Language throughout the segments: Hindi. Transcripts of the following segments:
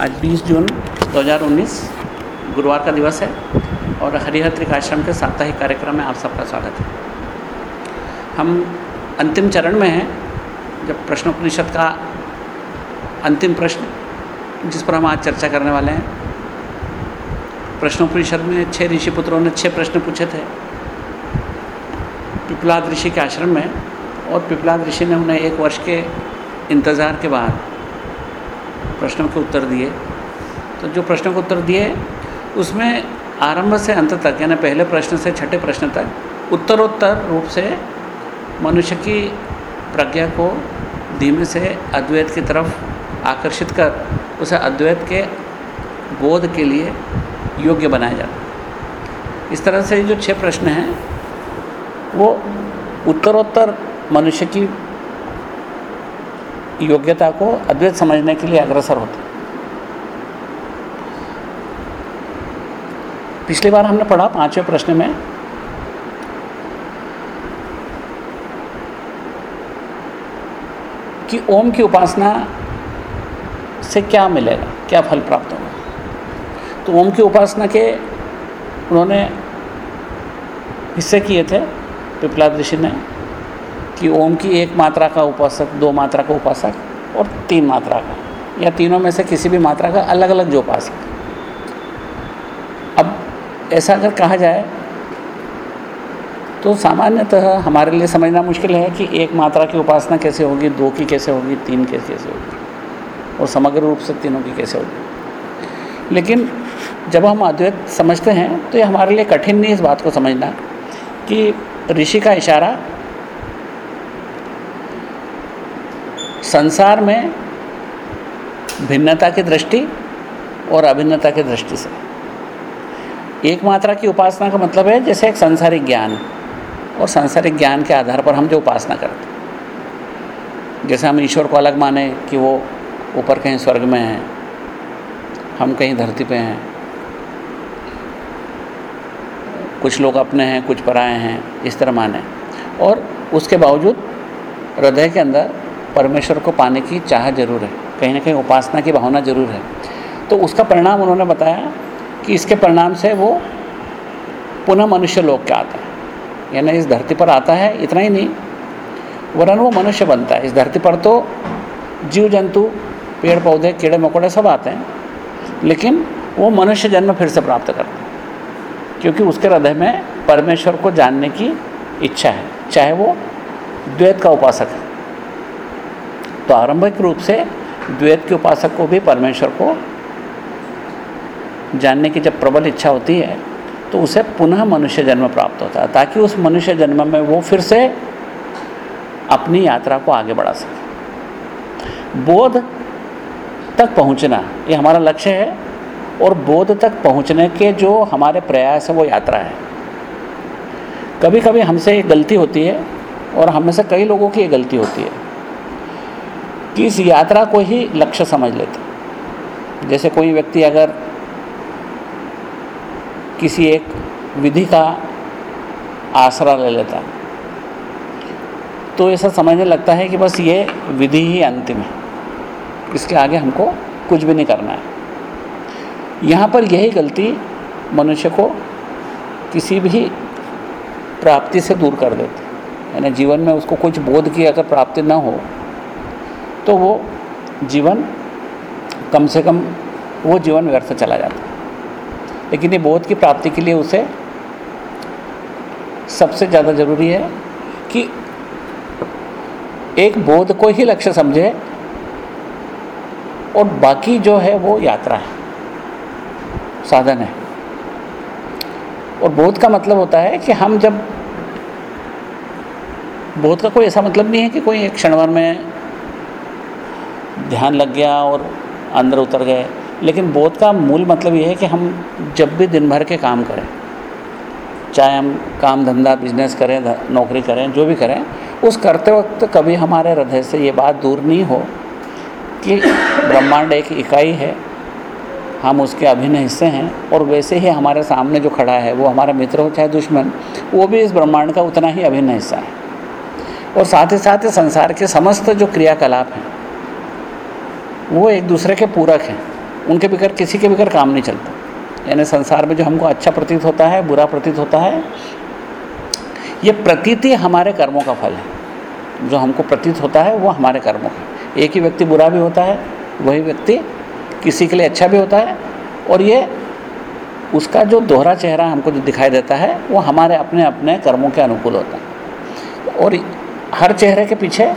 आज 20 जून 2019 गुरुवार का दिवस है और हरिहर त्रिकाश्रम के साप्ताहिक कार्यक्रम में आप सबका स्वागत है। हम अंतिम चरण में हैं, जब प्रश्नोपनिषद का अंतिम प्रश्न, जिस पर हम आज चर्चा करने वाले हैं। प्रश्नोपनिषद में छः ऋषि पुत्रों ने छः प्रश्न पूछे थे। पिपलाद ऋषि के आश्रम में और पिपलाद ऋषि ने उन्हें एक वर्ष के इंतज़ार के बाद प्रश्नों के उत्तर दिए। तो जो प्रश्नों के उत्तर दिए, उसमें आरंभ से अंत तक, यानी पहले प्रश्न से छठे प्रश्न तक, उत्तरोत्तर रूप से मनुष्य की प्रज्ञा को धीमे से अद्वैत की तरफ़ आकर्षित कर, उसे अद्वैत के बोध के लिए योग्य बनाया जाता इस तरह से जो छह प्रश्न हैं, वो उत्तरोत्तर मनुष्य की योग्यता को अद्वैत समझने के लिए अग्रसर होते पिछली बार हमने पढ़ा पाँचवें प्रश्न में, कि ओम की उपासना से क्या मिलेगा, क्या फल प्राप्त होगा? तो ओम की उपासना के उन्होंने हिस्से किए थे पिपला ऋषि ने कि ओम की एक मात्रा का उपासक, दो मात्रा का उपासक और तीन मात्रा का। या तीनों में से किसी भी मात्रा का अलग अलग जो उपासक। अब ऐसा अगर कहा जाए तो सामान्यतः हमारे लिए समझना मुश्किल है कि एक मात्रा की उपासना कैसे होगी, दो की कैसे होगी, तीन की कैसे होगी और समग्र रूप से तीनों की कैसे होगी। लेकिन जब हम अद्वैत समझते हैं तो ये हमारे लिए कठिन नहीं इस बात को समझना कि ऋषि का इशारा संसार में भिन्नता की दृष्टि और अभिन्नता की दृष्टि से। एक मात्रा की उपासना का मतलब है जैसे एक संसारिक ज्ञान, और सांसारिक ज्ञान के आधार पर हम जो उपासना करते हैं। जैसे हम ईश्वर को अलग माने कि वो ऊपर कहीं स्वर्ग में हैं, हम कहीं धरती पे हैं, कुछ लोग अपने हैं, कुछ पराए हैं, इस तरह माने। और उसके बावजूद हृदय के अंदर परमेश्वर को पाने की चाह ज़रूर है। कहीं ना कहीं उपासना की भावना ज़रूर है। तो उसका परिणाम उन्होंने बताया कि इसके परिणाम से वो पुनः मनुष्य लोक के आता है। यानी इस धरती पर आता है, इतना ही नहीं, वरन वो मनुष्य बनता है। इस धरती पर तो जीव जंतु पेड़ पौधे कीड़े मकोड़े सब आते हैं, लेकिन वो मनुष्य जन्म फिर से प्राप्त करते हैं। क्योंकि उसके हृदय में परमेश्वर को जानने की इच्छा है, चाहे वो द्वैत का उपासक है। आरंभिक रूप से द्वैत के उपासक को भी, परमेश्वर को जानने की जब प्रबल इच्छा होती है तो उसे पुनः मनुष्य जन्म प्राप्त होता है, ताकि उस मनुष्य जन्म में वो फिर से अपनी यात्रा को आगे बढ़ा सके। बोध तक पहुँचना, ये हमारा लक्ष्य है, और बोध तक पहुँचने के जो हमारे प्रयास है, वो यात्रा है। कभी कभी हमसे एक गलती होती है, और हम से कई लोगों की ये गलती होती है। कि इस यात्रा को ही लक्ष्य समझ लेते। जैसे कोई व्यक्ति अगर किसी एक विधि का आसरा ले लेता तो ऐसा समझने लगता है कि बस ये विधि ही अंतिम है। इसके आगे हमको कुछ भी नहीं करना है। यहाँ पर यही गलती मनुष्य को किसी भी प्राप्ति से दूर कर देती यानी जीवन में उसको कुछ बोध की अगर प्राप्ति ना हो तो वो जीवन कम से कम, वो जीवन व्यर्थ चला जाता है। लेकिन ये बोध की प्राप्ति के लिए उसे सबसे ज़्यादा ज़रूरी है कि एक बोध को ही लक्ष्य समझे और बाकी जो है वो यात्रा है, साधन है। और बोध का मतलब होता है कि हम जब, बोध का कोई ऐसा मतलब नहीं है कि कोई एक क्षण भर में ध्यान लग गया और अंदर उतर गए। लेकिन बोध का मूल मतलब ये है कि हम जब भी दिन भर के काम करें, चाहे हम काम धंधा बिज़नेस करें नौकरी करें, जो भी करें, उस करते वक्त कभी हमारे हृदय से ये बात दूर नहीं हो कि ब्रह्मांड एक इकाई है, हम उसके अभिन्न हिस्से हैं और वैसे ही हमारे सामने जो खड़ा है, वो हमारा मित्र हो चाहे दुश्मन, वो भी इस ब्रह्मांड का उतना ही अभिन्न हिस्सा है। और साथ ही साथ संसार के समस्त जो क्रियाकलाप हैं वो एक दूसरे के पूरक हैं। उनके बगैर, किसी के बगैर काम नहीं चलता। यानी संसार में जो हमको अच्छा प्रतीत होता है, बुरा प्रतीत होता है, ये प्रतीति हमारे कर्मों का फल है। जो हमको प्रतीत होता है, वो हमारे कर्मों का एक ही व्यक्ति बुरा भी होता है, वही व्यक्ति किसी के लिए अच्छा भी होता है, और ये उसका जो दोहरा चेहरा हमको जो दिखाई देता है, वो हमारे अपने अपने कर्मों के अनुकूल होता है। और हर चेहरे के पीछे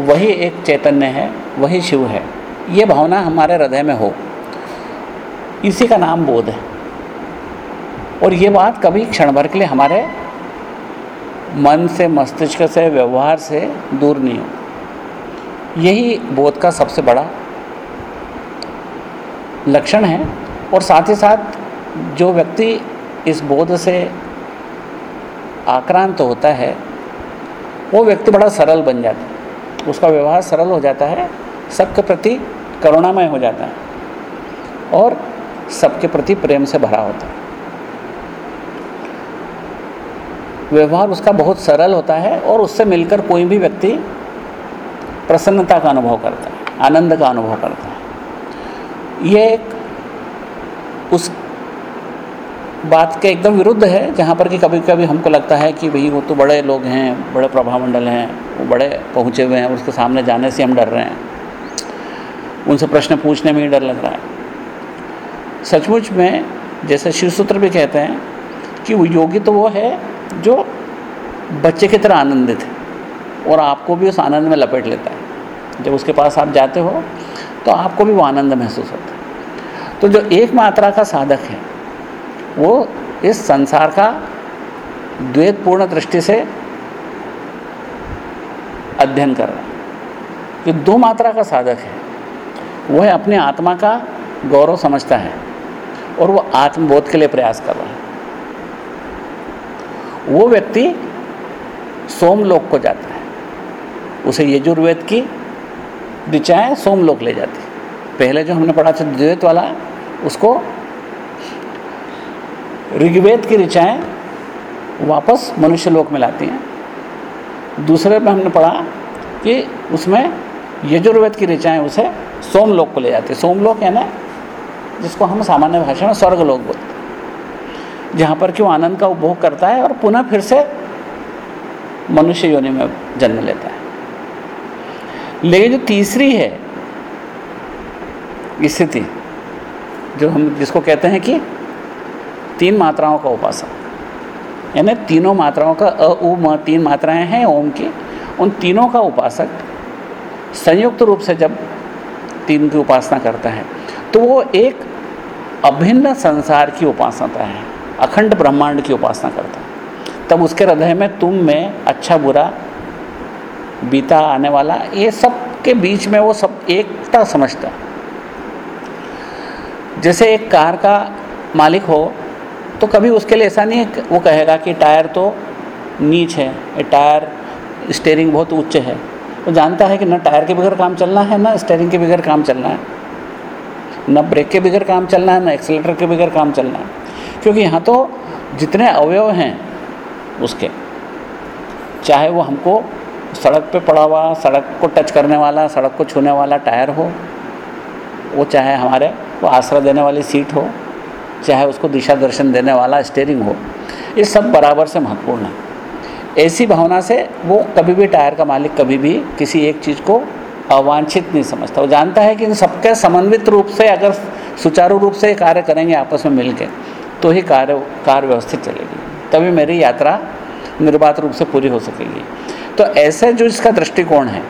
वही एक चैतन्य है, वही शिव है। ये भावना हमारे हृदय में हो। इसी का नाम बोध है। और ये बात कभी क्षण भर के लिए हमारे मन से, मस्तिष्क से, व्यवहार से दूर नहीं हो। यही बोध का सबसे बड़ा लक्षण है। और साथ ही साथ जो व्यक्ति इस बोध से आक्रांत होता है, वो व्यक्ति बड़ा सरल बन जाता है। उसका व्यवहार सरल हो जाता है, सबके प्रति करुणामय हो जाता है और सबके प्रति प्रेम से भरा होता है। व्यवहार उसका बहुत सरल होता है और उससे मिलकर कोई भी व्यक्ति प्रसन्नता का अनुभव करता है, आनंद का अनुभव करता है। ये एक उस बात के एकदम विरुद्ध है, जहाँ पर कि कभी कभी हमको लगता है कि भाई वो तो बड़े लोग हैं, बड़े प्रभामंडल हैं, वो बड़े पहुँचे हुए हैं उसके सामने जाने से हम डर रहे हैं। उनसे प्रश्न पूछने में ही डर लग रहा है। सचमुच में जैसे शिव सूत्र भी कहते हैं कि वो योगी तो वो है जो बच्चे की तरह आनंदित है, और आपको भी उस आनंद में लपेट लेता है। जब उसके पास आप जाते हो तो आपको भी वो आनंद महसूस होता है। तो जो एक मात्रा का साधक है वो इस संसार का द्वैतपूर्ण दृष्टि से अध्ययन कर रहा है। जो दो मात्रा का साधक है। वह अपने आत्मा का गौरव समझता है और वो आत्मबोध के लिए प्रयास कर रहा है। वो व्यक्ति सोमलोक को जाता है। उसे यजुर्वेद की ऋचाएँ सोमलोक ले जाती पहले जो हमने पढ़ा था द्वैत वाला, उसको ऋग्वेद की ऋचाएँ वापस मनुष्य लोक में लाती हैं। दूसरे में हमने पढ़ा कि उसमें यजुर्वेद की ऋचाएँ उसे सोमलोक को ले जाती है। सोमलोक है ना, जिसको हम सामान्य भाषा में स्वर्ग लोक बोलते हैं। जहाँ पर कि वो आनंद का उपभोग करता है और पुनः फिर से मनुष्य योनि में जन्म लेता है। लेकिन जो तीसरी है, स्थिति, जो हम जिसको कहते हैं कि तीन मात्राओं का उपासक। यानी तीनों मात्राओं का अ, उ, म, तीन मात्राएँ हैं ओम की। उन तीनों का उपासक संयुक्त रूप से जब तीन की उपासना करता है तो वो एक अभिन्न संसार की उपासना है, अखंड ब्रह्मांड की उपासना करता है। तब उसके हृदय में तुम, में अच्छा बुरा, बीता, आने वाला, ये सब के बीच में वो सब एकता समझता है। जैसे एक कार का मालिक हो तो कभी उसके लिए ऐसा नहीं है वो कहेगा कि टायर तो नीच है टायर स्टेयरिंग बहुत उच्च है। वो जानता है कि ना टायर के बगैर काम चलना है, ना स्टेयरिंग के बगैर काम चलना है। न ब्रेक के बगैर काम चलना है, ना एक्सीटर के बगैर काम चलना है। क्योंकि यहाँ तो जितने अवयव हैं उसके, चाहे वो हमको सड़क पे पड़ा हुआ, सड़क को टच करने वाला, सड़क को छूने वाला टायर हो, वो चाहे हमारे वो आश्रय देने वाली सीट हो चाहे उसको दिशा दर्शन देने वाला स्टेयरिंग हो, ये सब बराबर से महत्वपूर्ण है। ऐसी भावना से वो कभी भी टायर का मालिक कभी भी किसी एक चीज़ को अवांछित नहीं समझता। वो जानता है कि इन सबके समन्वित रूप से अगर सुचारू रूप से कार्य करेंगे आपस में मिल के तो ही कार्य कार्य व्यवस्थित चलेगी। तभी मेरी यात्रा निर्बाध रूप से पूरी हो सकेगी। तो ऐसे जो इसका दृष्टिकोण है,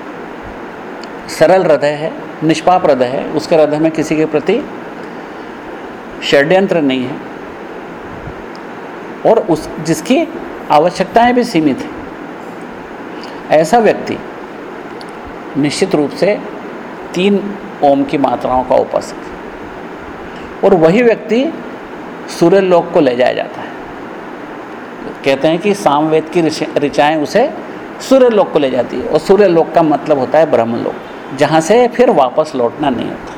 सरल हृदय है, निष्पाप हृदय है, उसके हृदय में किसी के प्रति षड्यंत्र नहीं है। और उस, जिसकी आवश्यकताएँ भी सीमित हैं। ऐसा व्यक्ति निश्चित रूप से तीन ओम की मात्राओं का उपासक और वही व्यक्ति सूर्य लोक को ले जाया जाता है। कहते हैं कि सामवेद की ऋचाएँ उसे सूर्य लोक को ले जाती है। और सूर्य लोक का मतलब होता है ब्रह्म लोक जहाँ से फिर वापस लौटना नहीं होता।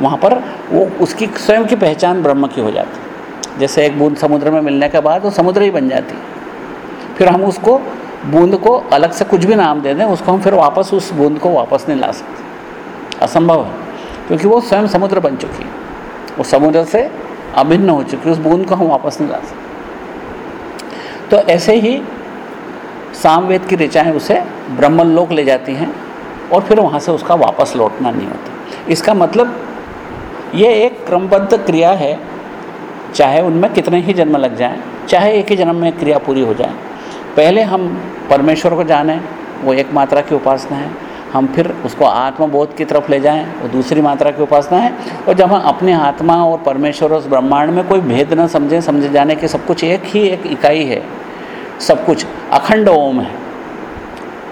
वहाँ पर वो उसकी स्वयं की पहचान ब्रह्म की हो जाती। है जैसे एक बूंद समुद्र में मिलने के बाद वो समुद्र ही बन जाती। है फिर हम उसको, बूंद को अलग से कुछ भी नाम दे दें, उसको हम फिर वापस उस बूंद को वापस नहीं ला सकते। असंभव है, क्योंकि वो स्वयं समुद्र बन चुकी है। वो समुद्र से अभिन्न हो चुकी है, उस बूंद को हम वापस नहीं ला सकते। तो ऐसे ही सामवेद की ऋचाएँ उसे ब्रह्मलोक ले जाती हैं और फिर वहाँ से उसका वापस लौटना नहीं होता। इसका मतलब ये एक क्रमबद्ध क्रिया है, चाहे उनमें कितने ही जन्म लग जाएँ, चाहे एक ही जन्म में क्रिया पूरी हो जाए। पहले हम परमेश्वर को जानें, वो एक मात्रा की उपासना है। हम फिर उसको आत्मबोध की तरफ़ ले जाएँ, वो दूसरी मात्रा की उपासना है। और जब हम अपने आत्मा और परमेश्वर और ब्रह्मांड में कोई भेद न समझें, समझे जाने के सब कुछ एक ही एक इकाई है, सब कुछ अखंड ओम है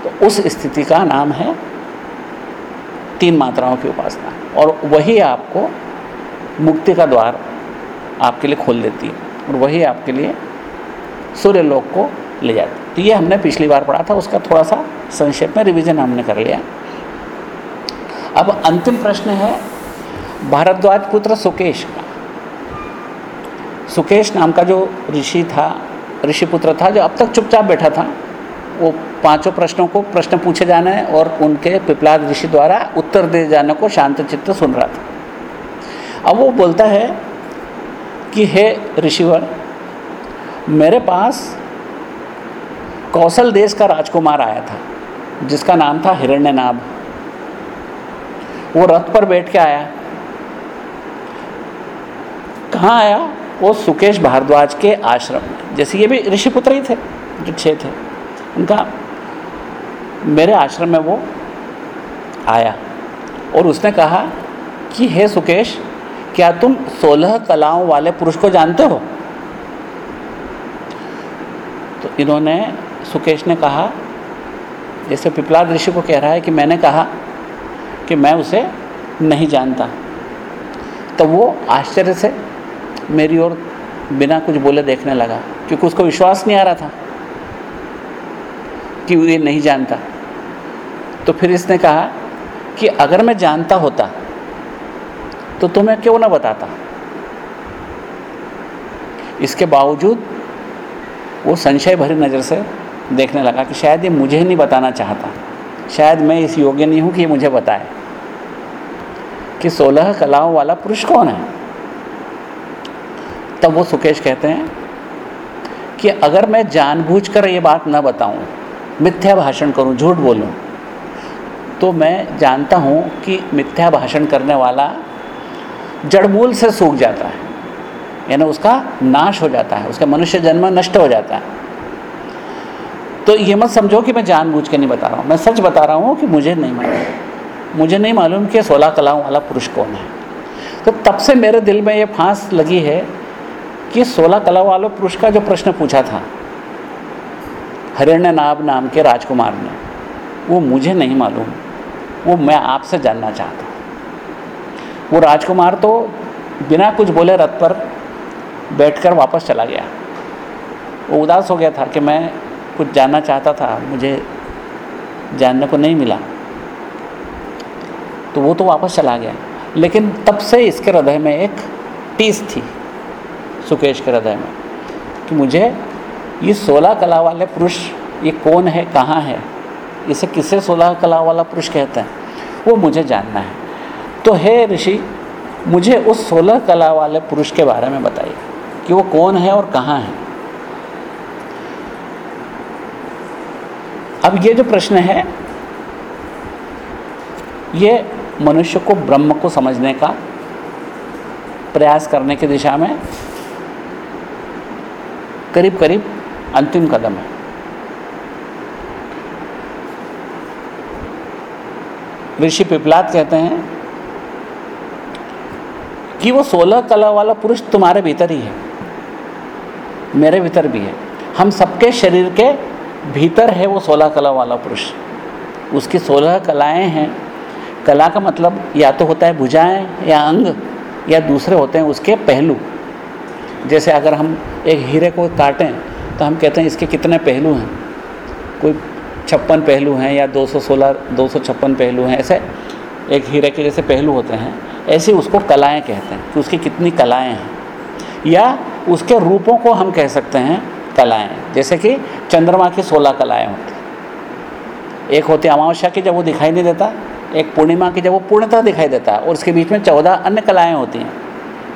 तो उस स्थिति का नाम है तीन मात्राओं की उपासना। और वही आपको मुक्ति का द्वार आपके लिए खोल देती है और वही आपके लिए सूर्य लोक को ले जाती है। तो ये हमने पिछली बार पढ़ा था, उसका थोड़ा सा संक्षेप में रिवीजन हमने कर लिया। अब अंतिम प्रश्न है, भारद्वाज पुत्र सुकेश का। सुकेश नाम का जो ऋषि था, ऋषि पुत्र था, जो अब तक चुपचाप बैठा था, वो पाँचों प्रश्नों को प्रश्न पूछे जाने और उनके पिपलाद ऋषि द्वारा उत्तर दे जाने को शांत चित्त सुन रहा था। अब वो बोलता है कि, हे ऋषिवर, मेरे पास कौशल देश का राजकुमार आया था, जिसका नाम था हिरण्यनाभ। वो रथ पर बैठ के आया। कहाँ आया? वो सुकेश भारद्वाज के आश्रम में। जैसे ये भी ऋषिपुत्र ही थे, जो छः थे। उनका, मेरे आश्रम में वो आया। और उसने कहा कि, हे सुकेश क्या तुम सोलह कलाओं वाले पुरुष को जानते हो? तो इन्होंने सुकेश ने कहा, जैसे पिपलाद ऋषि को कह रहा है कि मैंने कहा कि मैं उसे नहीं जानता। तो वो आश्चर्य से मेरी ओर बिना कुछ बोले देखने लगा, क्योंकि उसको विश्वास नहीं आ रहा था कि ये नहीं जानता। तो फिर इसने कहा कि अगर मैं जानता होता तो तुम्हें क्यों ना बताता? इसके बावजूद वो संशय भरी नज़र से देखने लगा कि शायद ये मुझे नहीं बताना चाहता। शायद मैं इस योग्य नहीं हूँ कि ये मुझे बताए। कि सोलह कलाओं वाला पुरुष कौन है? तब वो सुकेश कहते हैं कि अगर मैं जानबूझकर ये बात ना बताऊँ, मिथ्या भाषण करूँ, झूठ बोलूँ तो मैं जानता हूँ कि मिथ्या भाषण करने वाला जड़मूल से सूख जाता है। यानी उसका नाश हो जाता है, उसका मनुष्य जन्म नष्ट हो जाता है। तो ये मत समझो कि मैं जानबूझ के नहीं बता रहा हूँ। मैं सच बता रहा हूँ कि मुझे नहीं मालूम। मुझे नहीं मालूम कि सोलह कलाओं वाला पुरुष कौन है। तो तब से मेरे दिल में ये फांस लगी है कि सोलह कला वाले पुरुष का जो प्रश्न पूछा था हरिण्य नाभ नाम के राजकुमार ने, वो मुझे नहीं मालूम। वो मैं आपसे जानना चाहता वो राजकुमार तो बिना कुछ बोले रथ पर बैठकर वापस चला गया। वो उदास हो गया था कि मैं कुछ जानना चाहता था, मुझे जानने को नहीं मिला। तो वो तो वापस चला गया। लेकिन तब से इसके हृदय में एक टीस थी, सुकेश के हृदय में, कि मुझे ये सोलह कला वाले पुरुष, ये कौन है, कहाँ है, इसे किसे सोलह कला वाला पुरुष कहते हैं, वो मुझे जानना है। तो हे ऋषि, मुझे उस सोलह कला वाले पुरुष के बारे में बताइए कि वो कौन है और कहाँ है। अब ये जो प्रश्न है, ये मनुष्य को ब्रह्म को समझने का प्रयास करने की दिशा में करीब करीब अंतिम कदम है। ऋषि पिपलात कहते हैं कि वो सोलह कला वाला पुरुष तुम्हारे भीतर ही है। मेरे भीतर भी है। हम सबके शरीर के भीतर है वो सोलह कला वाला पुरुष। उसकी सोलह कलाएँ हैं। कला का मतलब या तो होता है भुजाएँ या अंग, या दूसरे होते हैं उसके पहलू। जैसे अगर हम एक हीरे को काटें तो हम कहते हैं इसके कितने पहलू हैं? कोई छप्पन पहलू हैं या 216 256 पहलू हैं। ऐसे एक हीरे के जैसे पहलू होते हैं। ऐसे उसको कलाएँ कहते हैं कि उसकी कितनी कलाएँ हैं। या उसके रूपों को हम कह सकते हैं कलाएँ, जैसे कि चंद्रमा की सोलह कलाएँ होती एक होती अमावस्या की जब वो दिखाई नहीं देता, एक पूर्णिमा की जब वो पूर्णतः दिखाई देता है, और उसके बीच में चौदह अन्य कलाएँ होती हैं,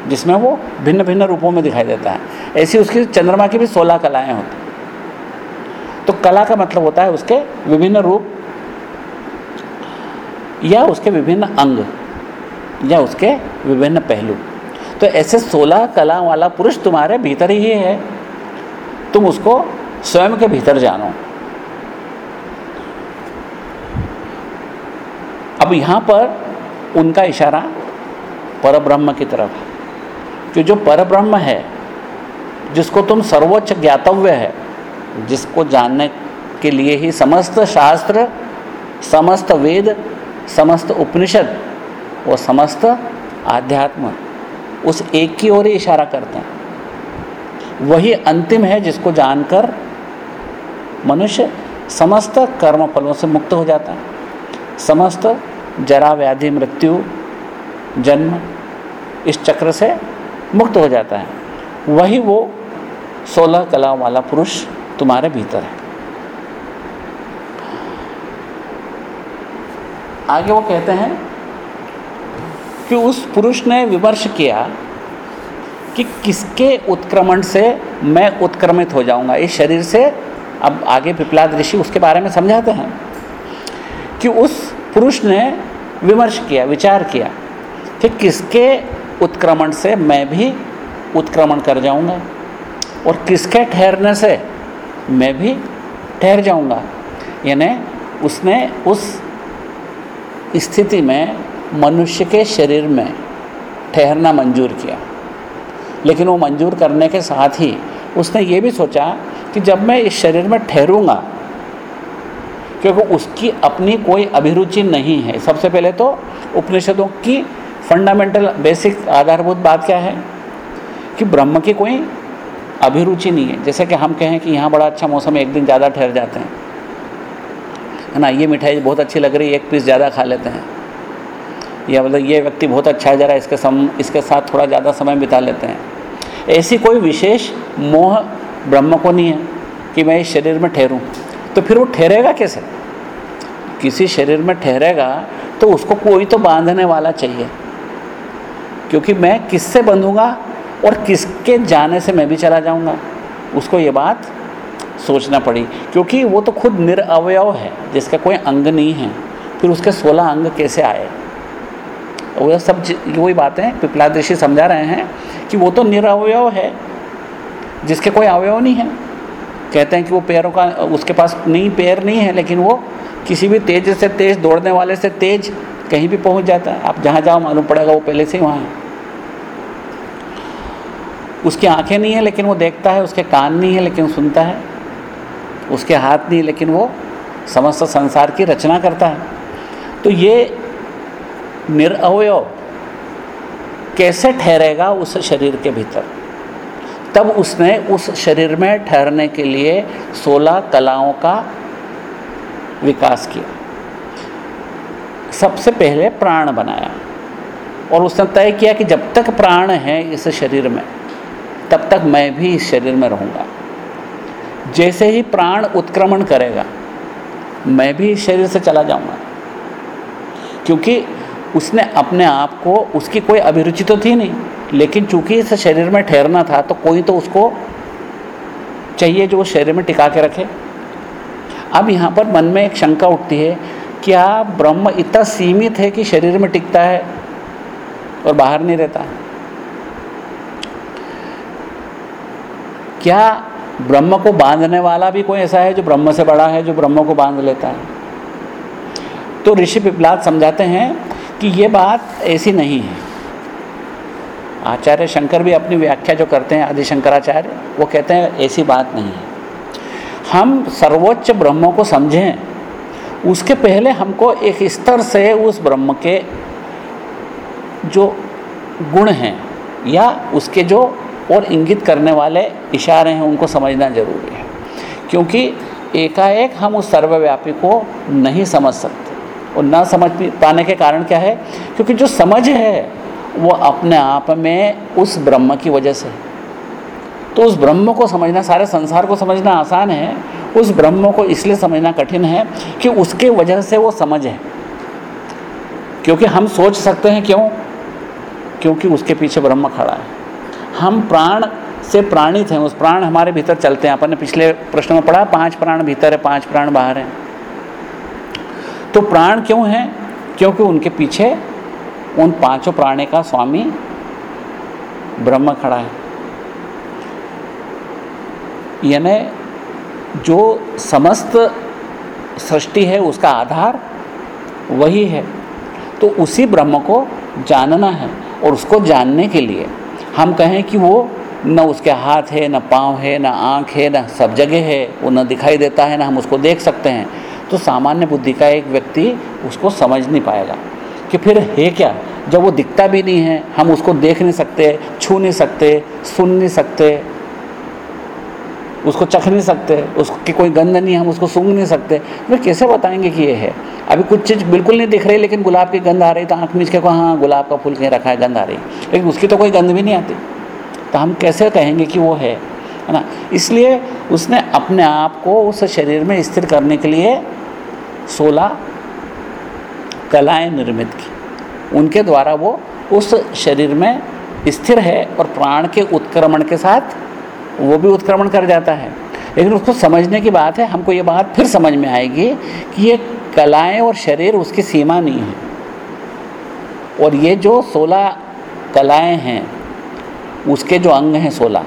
जिसमें वो भिन्न भिन्न रूपों में दिखाई देता है। ऐसी उसकी चंद्रमा की भी सोलह कलाएँ होती तो कला का मतलब होता है उसके विभिन्न रूप या उसके विभिन्न अंग। या उसके विभिन्न पहलू। तो ऐसे सोलह कला वाला पुरुष तुम्हारे भीतर ही है। तुम उसको स्वयं के भीतर जानो। अब यहाँ पर उनका इशारा परब्रह्म की तरफ़। है कि जो परब्रह्म है, जिसको तुम सर्वोच्च ज्ञातव्य है, जिसको जानने के लिए ही समस्त शास्त्र, समस्त वेद, समस्त उपनिषद और समस्त आध्यात्म उस एक की ओर ही इशारा करते हैं। वही अंतिम है जिसको जानकर मनुष्य समस्त कर्म फलों से मुक्त हो जाता है। समस्त जरा व्याधि, मृत्यु, जन्म इस चक्र से मुक्त हो जाता है। वही वो सोलह कला वाला पुरुष तुम्हारे भीतर है। आगे वो कहते हैं कि उस पुरुष ने विमर्श किया कि किसके उत्क्रमण से मैं उत्क्रमित हो जाऊँगा। इस शरीर से अब आगे पिपलाद ऋषि उसके बारे में समझाते हैं कि उस पुरुष ने विमर्श किया, विचार किया कि किसके उत्क्रमण से मैं भी उत्क्रमण कर जाऊँगा और किसके ठहरने से मैं भी ठहर जाऊँगा। यानी उसने उस स्थिति में मनुष्य के शरीर में ठहरना मंजूर किया। लेकिन वो मंजूर करने के साथ ही उसने ये भी सोचा कि जब मैं इस शरीर में ठहरूँगा, क्योंकि उसकी अपनी कोई अभिरुचि नहीं है। सबसे पहले तो उपनिषदों की फंडामेंटल बेसिक आधारभूत बात क्या है? कि ब्रह्म की कोई अभिरुचि नहीं है। जैसे कि हम कहें कि यहाँ बड़ा अच्छा मौसम है, एक दिन ज़्यादा ठहर जाते हैं। है ना? ये मिठाई बहुत अच्छी लग रही है, एक पीस ज़्यादा खा लेते हैं। या मतलब ये व्यक्ति बहुत अच्छा है ज़रा इसके सम, इसके साथ थोड़ा ज़्यादा समय बिता लेते हैं। ऐसी कोई विशेष मोह ब्रह्म को नहीं है कि मैं इस शरीर में ठहरूँ। तो फिर वो ठहरेगा कैसे? किसी शरीर में ठहरेगा तो उसको कोई तो बांधने वाला चाहिए। क्योंकि मैं किससे बंधूँगा और किसके जाने से मैं भी चला जाऊँगा? उसको ये बात सोचना पड़ी। क्योंकि वो तो खुद निरअवयव है, जिसका कोई अंग नहीं है। फिर उसके सोलह अंग कैसे आए? वो सब वही बातें पिपला ऋषि समझा रहे हैं कि वो तो निरअवयव है, जिसके कोई अवयव नहीं है। कहते हैं कि वो पैरों का, उसके पास नहीं, पैर नहीं है, लेकिन वो किसी भी तेज से तेज, दौड़ने वाले से तेज कहीं भी पहुँच जाता है। आप जहाँ जाओ मालूम पड़ेगा, वो पहले से ही वहाँ है। उसकी आँखें नहीं है, लेकिन वो देखता है, उसके कान नहीं है, लेकिन सुनता है। उसके हाथ नहीं है लेकिन वो समस्त संसार की रचना करता है। तो ये निरअवय कैसे ठहरेगा उस शरीर के भीतर? तब उसने उस शरीर में ठहरने के लिए सोलह कलाओं का विकास किया। सबसे पहले प्राण बनाया और उसने तय किया कि जब तक प्राण है इस शरीर में, तब तक मैं भी इस शरीर में रहूँगा। जैसे ही प्राण उत्क्रमण करेगा, मैं भी इस शरीर से चला जाऊँगा। क्योंकि उसने अपने आप को, उसकी कोई अभिरुचि तो थी नहीं, लेकिन चूँकि इस शरीर में ठहरना था तो कोई तो उसको चाहिए जो शरीर में टिका के रखे। अब यहाँ पर मन में एक शंका उठती है, क्या ब्रह्म इतना सीमित है कि शरीर में टिकता है और बाहर नहीं रहता? क्या ब्रह्म को बांधने वाला भी कोई ऐसा है जो ब्रह्म से बड़ा है, जो ब्रह्म को बाँध लेता है? तो ऋषि पिपलाद समझाते हैं कि ये बात ऐसी नहीं है। आचार्य शंकर भी अपनी व्याख्या जो करते हैं, आदि शंकराचार्य, वो कहते हैं, ऐसी बात नहीं है। हम सर्वोच्च ब्रह्म को समझें, उसके पहले हमको एक स्तर से उस ब्रह्म के जो गुण हैं, या उसके जो और इंगित करने वाले इशारे हैं, उनको समझना ज़रूरी है। क्योंकि एकाएक हम उस सर्वव्यापी को नहीं समझ सकते। और ना समझ पाने के कारण क्या है? क्योंकि जो समझ है, वो अपने आप में उस ब्रह्म की वजह से तो उस ब्रह्म को समझना, सारे संसार को समझना आसान है। उस ब्रह्म को इसलिए समझना कठिन है कि उसके वजह से वो समझ है। क्योंकि हम सोच सकते हैं क्यों? क्योंकि उसके पीछे ब्रह्म खड़ा है। हम प्राण से प्राणित हैं। उस प्राण हमारे भीतर चलते हैं। अपन ने पिछले प्रश्न में पढ़ा, पाँच प्राण भीतर है, पाँच प्राण बाहर हैं। तो प्राण क्यों हैं? क्योंकि उनके पीछे उन पाँचों प्राणी का स्वामी ब्रह्म खड़ा है। यानी जो समस्त सृष्टि है, उसका आधार वही है। तो उसी ब्रह्म को जानना है और उसको जानने के लिए हम कहें कि वो न उसके हाथ है, न पाँव है, न आँख है, न सब जगह है। वो न दिखाई देता है, न हम उसको देख सकते हैं। तो सामान्य बुद्धि का एक व्यक्ति उसको समझ नहीं पाएगा कि फिर है क्या? जब वो दिखता भी नहीं है, हम उसको देख नहीं सकते, छू नहीं सकते, सुन नहीं सकते, उसको चख नहीं सकते, उसकी कोई गंध नहीं, हम उसको सूंघ नहीं सकते। वे कैसे बताएँगे कि ये है? अभी कुछ चीज़ बिल्कुल नहीं दिख रही, लेकिन गुलाब की गंध आ रही तो आँख मीच के को हाँ गुलाब का फूल कहीं रखा है, गंध आ रही। लेकिन उसकी तो कोई गंध भी नहीं आती। तो हम कैसे कहेंगे कि वो है? है ना? इसलिए उसने अपने आप को उस शरीर में स्थिर करने के लिए सोलह कलाएँ निर्मित की। उनके द्वारा वो उस शरीर में स्थिर है और प्राण के उत्क्रमण के साथ वो भी उत्क्रमण कर जाता है। लेकिन उसको समझने की बात है, हमको ये बात फिर समझ में आएगी कि ये कलाएँ और शरीर उसकी सीमा नहीं है। और ये जो सोलह कलाएँ हैं, उसके जो अंग हैं सोलह,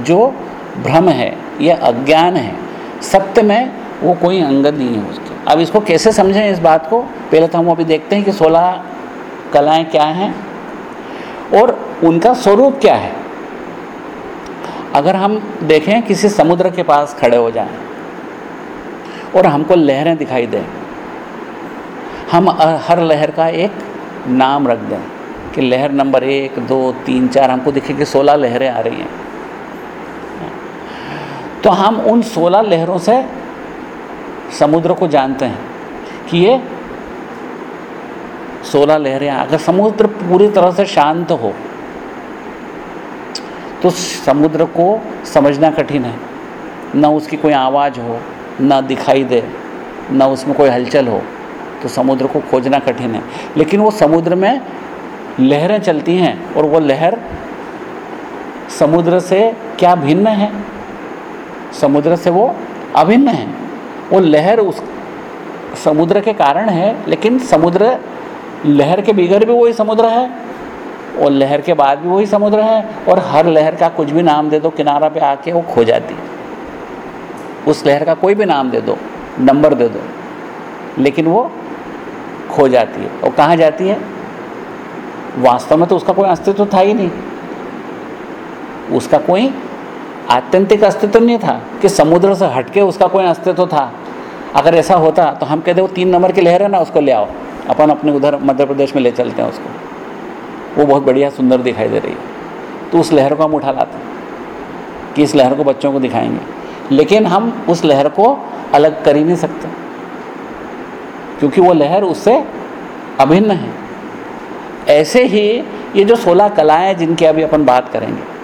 जो भ्रम है, ये अज्ञान है, सत्य में वो कोई अंग नहीं है उसके। अब इसको कैसे समझें इस बात को? पहले तो हम अभी देखते हैं कि सोलह कलाएँ क्या हैं और उनका स्वरूप क्या है। अगर हम देखें किसी समुद्र के पास खड़े हो जाएँ और हमको लहरें दिखाई दें, हम हर लहर का एक नाम रख दें कि लहर नंबर एक, दो, तीन, चार, हमको दिखे कि सोलह लहरें आ रही हैं। तो हम उन सोलह लहरों से समुद्र को जानते हैं कि ये सोलह लहरें, अगर समुद्र पूरी तरह से शांत हो तो समुद्र को समझना कठिन है। न उसकी कोई आवाज़ हो, न दिखाई दे, ना उसमें कोई हलचल हो तो समुद्र को खोजना कठिन है। लेकिन वो समुद्र में लहरें चलती हैं और वो लहर समुद्र से क्या भिन्न है? समुद्र से वो अभिन्न है। वो लहर उस समुद्र के कारण है, लेकिन समुद्र, लहर के बिगड़ भी वही समुद्र है, और लहर के बाद भी वही समुद्र है, और हर लहर का कुछ भी नाम दे दो, किनारा पे आके वो खो जाती है। उस लहर का कोई भी नाम दे दो, नंबर दे दो, लेकिन वो खो जाती है। और कहाँ जाती है? वास्तव में तो उसका कोई अस्तित्व था ही नहीं। उसका कोई आत्यंतिक अस्तित्व नहीं था कि समुद्र से हटके उसका कोई अस्तित्व था। अगर ऐसा होता तो हम कहते वो तीन नंबर की लहर है ना, उसको ले आओ। अपन अपने उधर मध्य प्रदेश में ले चलते हैं उसको। वो बहुत बढ़िया सुंदर दिखाई दे रही है। तो उस लहर को हम उठा लाते कि इस लहर को बच्चों को दिखाएँगे। लेकिन हम उस लहर को अलग कर ही नहीं सकते, क्योंकि वो लहर उससे अभिन्न है। ऐसे ही ये जो सोलह कलाएँ जिनकी अभी अपन बात करेंगे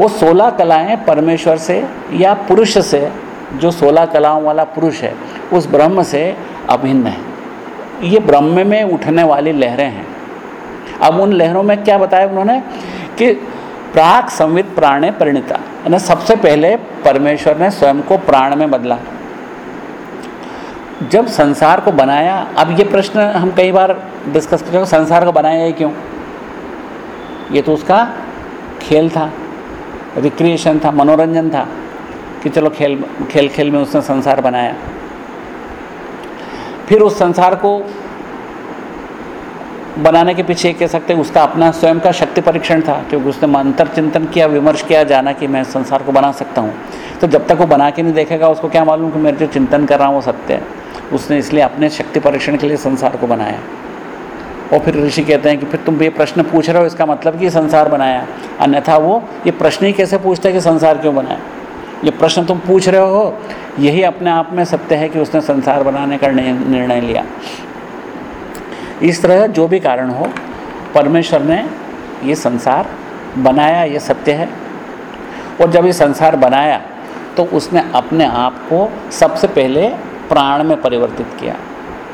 वो सोलह कलाएँ परमेश्वर से या पुरुष से, जो सोलह कलाओं वाला पुरुष है, उस ब्रह्म से अभिन्न है। ये ब्रह्म में उठने वाली लहरें हैं। अब उन लहरों में क्या बताया उन्होंने कि प्राक संवित प्राणे परिणिता, यानी सबसे पहले परमेश्वर ने स्वयं को प्राण में बदला। जब संसार को बनाया, अब ये प्रश्न हम कई बार डिस्कस कर संसार को बनाया है क्यों? ये तो उसका खेल था। रिक्रिएशन था, मनोरंजन था कि चलो खेल खेल खेल में उसने संसार बनाया। फिर उस संसार को बनाने के पीछे कह सकते हैं, उसका अपना स्वयं का शक्ति परीक्षण था, क्योंकि उसने अंतर चिंतन किया, विमर्श किया, जाना कि मैं संसार को बना सकता हूँ। तो जब तक वो बना के नहीं देखेगा, उसको क्या मालूम कि मैं जो चिंतन कर रहा हूँ वो सत्य है। उसने इसलिए अपने शक्ति परीक्षण के लिए संसार को बनाया। और फिर ऋषि कहते हैं कि फिर तुम ये प्रश्न पूछ रहे हो, इसका मतलब कि संसार बनाया अन्यथा वो ये प्रश्न ही कैसे पूछता है कि संसार क्यों बनाया ये प्रश्न तुम पूछ रहे हो, यही अपने आप में सत्य है कि उसने संसार बनाने का निर्णय लिया। इस तरह जो भी कारण हो, परमेश्वर ने ये संसार बनाया, ये सत्य है। और जब ये संसार बनाया तो उसने अपने आप को सबसे पहले प्राण में परिवर्तित किया।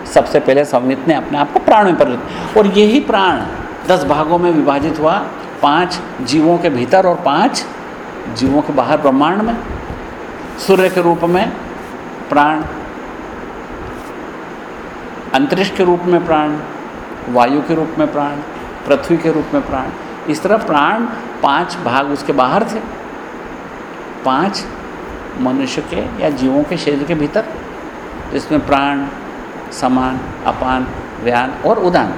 सबसे पहले संवित ने अपने आप को प्राण में परिवर्तित और यही प्राण दस भागों में विभाजित हुआ, पाँच जीवों के भीतर और पाँच जीवों के बाहर ब्रह्मांड में। सूर्य के रूप में प्राण, अंतरिक्ष के रूप में प्राण, वायु के रूप में प्राण, पृथ्वी के रूप में प्राण। इस तरह प्राण पाँच भाग उसके बाहर थे। पाँच मनुष्य के या जीवों के शरीर के भीतर। जिसमें प्राण समान, अपान, व्यान और उदान।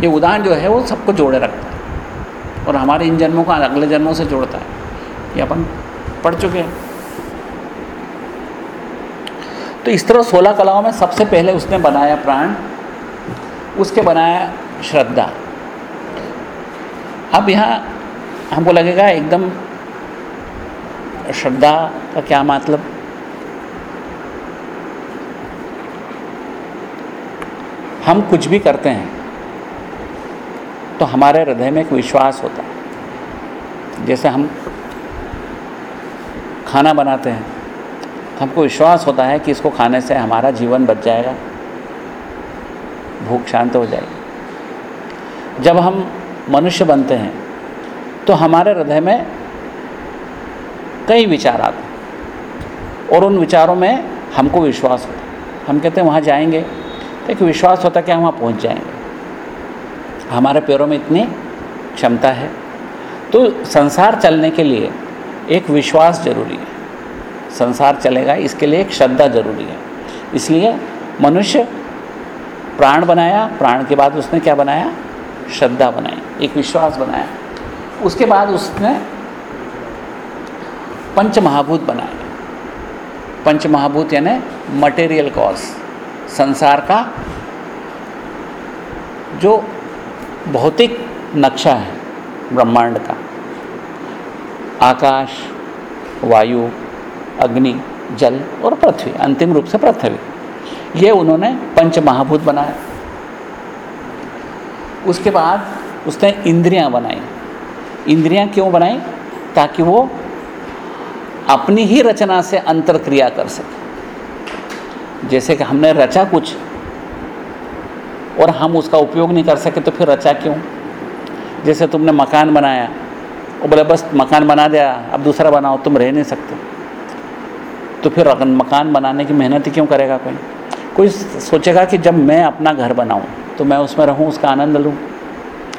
ये उदान जो है वो सबको जोड़े रखता है और हमारे इन जन्मों को अगले जन्मों से जोड़ता है। ये अपन पढ़ चुके हैं। तो इस तरह सोलह कलाओं में सबसे पहले उसने बनाया प्राण, उसके बनाया श्रद्धा। अब यहाँ हमको लगेगा एकदम श्रद्धा का क्या मतलब? हम कुछ भी करते हैं तो हमारे हृदय में एक विश्वास होता है। जैसे हम खाना बनाते हैं तो हमको विश्वास होता है कि इसको खाने से हमारा जीवन बच जाएगा, भूख शांत हो जाएगी। जब हम मनुष्य बनते हैं तो हमारे हृदय में कई विचार आते हैं, और उन विचारों में हमको विश्वास होता है। हम कहते हैं, वहाँ जाएँगे तो एक विश्वास होता है कि हम वहाँ पहुँच जाएँगे। हमारे पैरों में इतनी क्षमता है। तो संसार चलने के लिए एक विश्वास ज़रूरी है। संसार चलेगा, इसके लिए एक श्रद्धा ज़रूरी है। इसलिए मनुष्य प्राण बनाया, प्राण के बाद उसने क्या बनाया? श्रद्धा बनाई, एक विश्वास बनाया। उसके बाद उसने पंच महाभूत बनाए। पंच महाभूत यानी मटेरियल कॉज संसार का जो भौतिक नक्शा है, ब्रह्मांड का। आकाश, वायु, अग्नि, जल और पृथ्वी, अंतिम रूप से पृथ्वी। ये उन्होंने पंच महाभूत बनाए। उसके बाद उसने इंद्रियाँ बनाई। इंद्रियाँ क्यों बनाई? ताकि वो अपनी ही रचना से अंतर क्रिया कर सके। जैसे कि हमने रचा कुछ और हम उसका उपयोग नहीं कर सके तो फिर रचा क्यों? जैसे तुमने मकान बनाया और बोले, बस मकान बना दिया अब दूसरा बनाओ, तुम रह नहीं सकते। तो फिर मकान बनाने की मेहनत ही क्यों करेगा कोई? कोई सोचेगा कि जब मैं अपना घर बनाऊँ तो मैं उसमें रहूँ, उसका आनंद लूँ?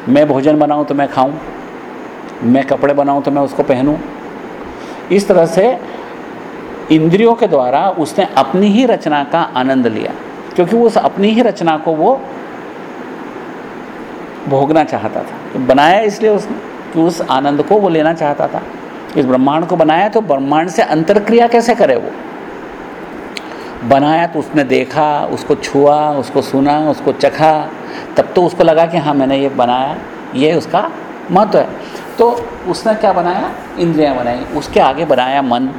मैं भोजन बनाऊँ तो मैं खाऊं? मैं कपड़े बनाऊँ तो मैं उसको पहनूं? इस तरह से इंद्रियों के द्वारा उसने अपनी ही रचना का आनंद लिया, क्योंकि उस अपनी ही रचना को वो भोगना चाहता था। तो बनाया इसलिए उसने कि उस आनंद को वो लेना चाहता था। इस ब्रह्मांड को बनाया तो ब्रह्मांड से अंतरक्रिया कैसे करे वो? बनाया तो उसने देखा, उसको छुआ, उसको सुना, उसको चखा, तब तो उसको लगा कि हाँ मैंने ये बनाया, ये उसका महत्व है। तो उसने क्या बनाया? इंद्रियाँ बनाई, उसके आगे बनाया मन।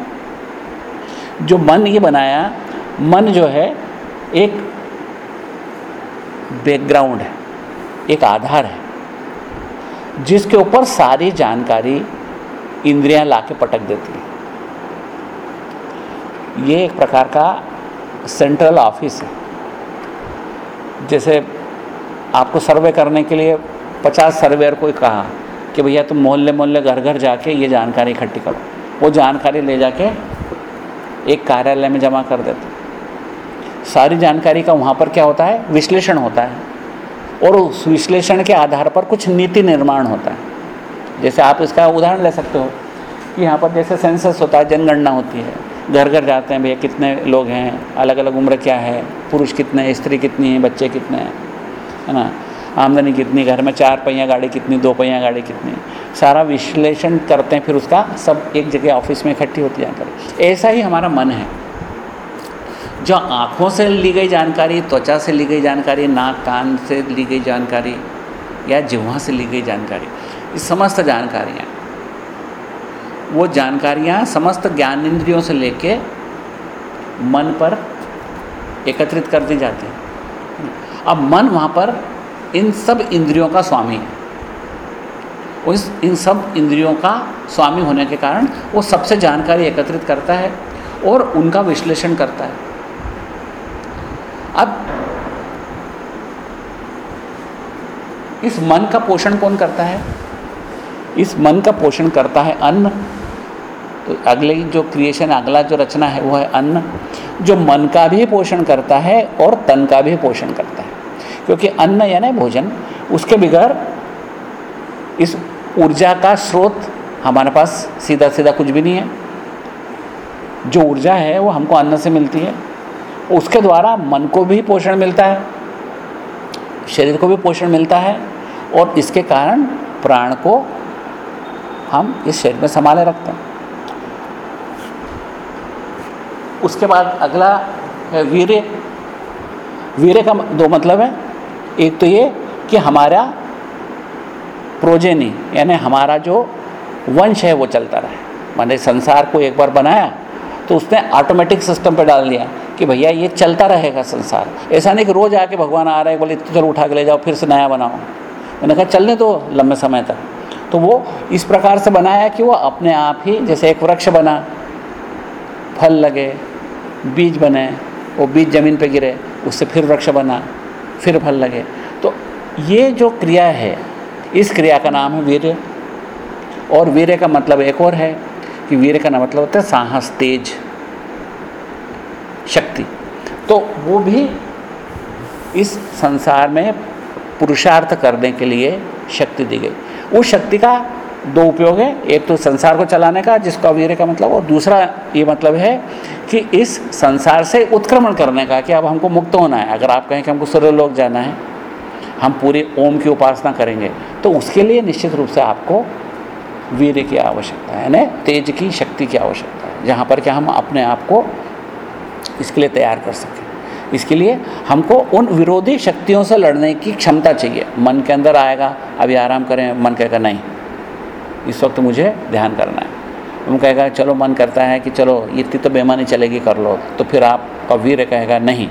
जो मन ये बनाया, मन जो है, एक बैकग्राउंड है, एक आधार है, जिसके ऊपर सारी जानकारी इंद्रियाँ ला के पटक देती है। ये एक प्रकार का सेंट्रल ऑफ़िस है। जैसे आपको सर्वे करने के लिए पचास सर्वेयर को कहा कि भैया तुम मोहल्ले मोहल्ले घर घर जाके ये जानकारी इकट्ठी करो। वो जानकारी ले जाके एक कार्यालय में जमा कर देते। सारी जानकारी का वहाँ पर क्या होता है? विश्लेषण होता है। और उस विश्लेषण के आधार पर कुछ नीति निर्माण होता है। जैसे आप इसका उदाहरण ले सकते हो कि यहाँ पर जैसे सेंसस होता है, जनगणना होती है। घर घर जाते हैं, भैया कितने लोग हैं अलग अलग उम्र क्या है, पुरुष कितने हैं, स्त्री कितनी है, बच्चे कितने हैं, है ना? आमदनी कितनी, घर में चार पहिया गाड़ी कितनी, दो पहिया गाड़ी कितनी। सारा विश्लेषण करते हैं, फिर उसका सब एक जगह ऑफ़िस में इकट्ठी होती जानकारी ऐसा ही हमारा मन है। जो आँखों से ली गई जानकारी, त्वचा से ली गई जानकारी, नाक, कान से ली गई जानकारी, या जिह्वा से ली गई जानकारी, ये समस्त जानकारियाँ वो जानकारियाँ समस्त ज्ञान इंद्रियों से लेके मन पर एकत्रित कर दी जाती हैं। अब मन वहाँ पर इन सब इंद्रियों का स्वामी है। उस इन सब इंद्रियों का स्वामी होने के कारण वो सबसे जानकारी एकत्रित करता है और उनका विश्लेषण करता है। अब इस मन का पोषण कौन करता है? इस मन का पोषण करता है अन्न। तो अगले जो क्रिएशन अगला जो रचना है, वो है अन्न। जो मन का भी पोषण करता है और तन का भी पोषण करता है। क्योंकि अन्न यानी भोजन, उसके बगैर इस ऊर्जा का स्रोत हमारे पास सीधा सीधा कुछ भी नहीं है। जो ऊर्जा है, वो हमको अन्न से मिलती है। उसके द्वारा मन को भी पोषण मिलता है, शरीर को भी पोषण मिलता है और इसके कारण प्राण को हम इस शरीर में संभाले रखते हैं। उसके बाद अगला है वीर्य। वीर्य का दो मतलब है एक तो ये कि हमारा प्रोजेनी यानी हमारा जो वंश है, वो चलता रहे। मैंने संसार को एक बार बनाया तो उसने ऑटोमेटिक सिस्टम पे डाल दिया कि भैया ये चलता रहेगा संसार। ऐसा नहीं कि रोज़ आके भगवान आ रहे हैं, बोले तो चलो उठा के ले जाओ, फिर से नया बनाओ। मैंने कहा, चलने दो लंबे समय तक। तो वो इस प्रकार से बनाया कि वो अपने आप ही जैसे एक वृक्ष बना। फल लगे, बीज बने, वो बीज ज़मीन पर गिरे, उससे फिर वृक्ष बना। फिर फल लगे। तो ये जो क्रिया है, इस क्रिया का नाम है वीर्य। और वीर्य का मतलब एक और है कि वीर्य का नाम मतलब होता है साहस, तेज, शक्ति। तो वो भी इस संसार में पुरुषार्थ करने के लिए शक्ति दी गई। उस शक्ति का दो उपयोग है। एक तो संसार को चलाने का, जिसका वीर्य का मतलब और दूसरा ये मतलब है कि इस संसार से उत्क्रमण करने का कि अब हमको मुक्त होना है। अगर आप कहें कि हमको सूर्य लोक जाना है, हम पूरे ओम की उपासना करेंगे तो उसके लिए निश्चित रूप से आपको वीर्य की आवश्यकता है, यानी तेज की शक्ति की आवश्यकता है, जहाँ पर क्या हम अपने आप को इसके लिए तैयार कर सकें। इसके लिए हमको उन विरोधी शक्तियों से लड़ने की क्षमता चाहिए। मन के अंदर आएगा, अभी आराम करें, मन कहेगा, नहीं इस वक्त मुझे ध्यान करना है। हम कहेगा चलो मन करता है कि चलो इतनी तो बेमानी चलेगी कर लो। तो फिर आपका वीर कहेगा नहीं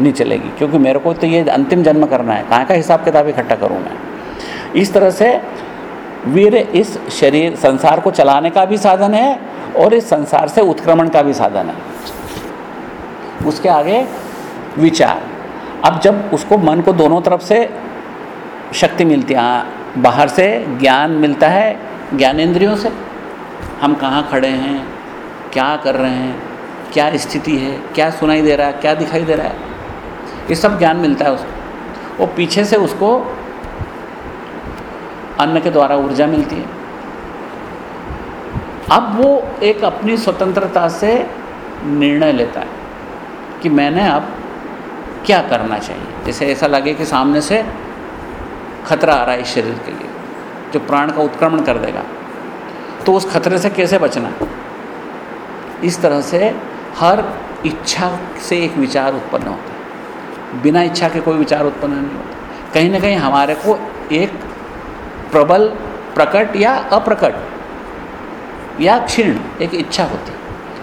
नहीं चलेगी क्योंकि मेरे को तो ये अंतिम जन्म करना है। कहाँ का हिसाब किताब इकट्ठा करूँ मैं? इस तरह से वीर इस शरीर संसार को चलाने का भी साधन है और इस संसार से उत्क्रमण का भी साधन है। उसके आगे विचार। अब जब उसको मन को दोनों तरफ़ से शक्ति मिलती है हाँ, बाहर से ज्ञान मिलता है ज्ञानेंद्रियों से। हम कहाँ खड़े हैं? क्या कर रहे हैं? क्या स्थिति है? क्या सुनाई दे रहा है? क्या दिखाई दे रहा है? ये सब ज्ञान मिलता है उसको। और पीछे से उसको अन्न के द्वारा ऊर्जा मिलती है। अब वो एक अपनी स्वतंत्रता से निर्णय लेता है कि मैंने अब क्या करना चाहिए? जैसे ऐसा लगे कि सामने से खतरा आ रहा है इस शरीर के लिए, जो प्राण का उत्क्रमण कर देगा। तो उस खतरे से कैसे बचना? इस तरह से हर इच्छा से एक विचार उत्पन्न होता है। बिना इच्छा के कोई विचार उत्पन्न नहीं होता। कहीं ना कहीं हमारे को एक प्रबल, प्रकट या अप्रकट या क्षीण एक इच्छा होती है।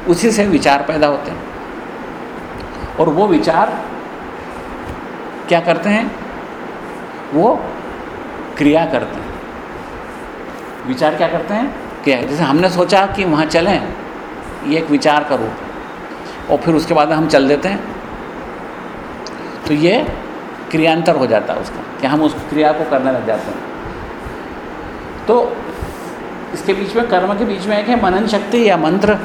उसी से विचार पैदा होते हैं। और वो विचार क्या करते हैं? वो क्रिया करते हैं। विचार क्या करते हैं? क्या जैसे हमने सोचा कि वहाँ चलें, ये एक विचार करो और फिर उसके बाद हम चल देते हैं। तो ये क्रियांतर हो जाता है उसका, कि हम उस क्रिया को करने लग जाते हैं। तो इसके बीच में, कर्म के बीच में एक है मनन शक्ति या मंत्र।